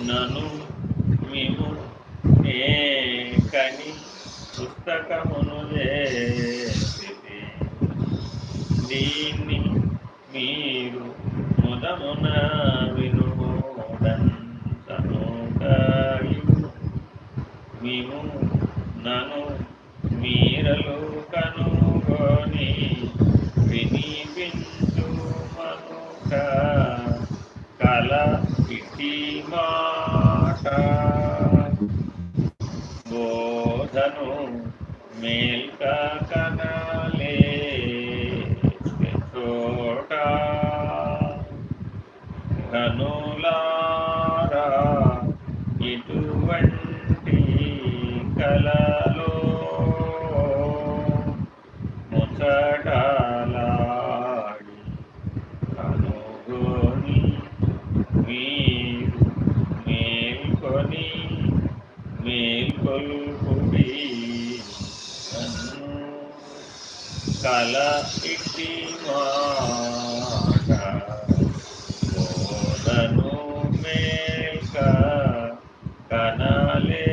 నను మేము కని పుస్తకమును దీన్ని మీరు మొదమున వినుడను మేము నను మీరలు కనుగొని వినిపించు మనుక కల ఇటీ మాట. బోధను మేల్క కనలే చోట. ఘనులారా ఇటువంటి కళ பல்புடி கல இட்டி மாதனு மேல் கனலே